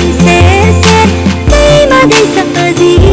prinsesser May maging sa paligid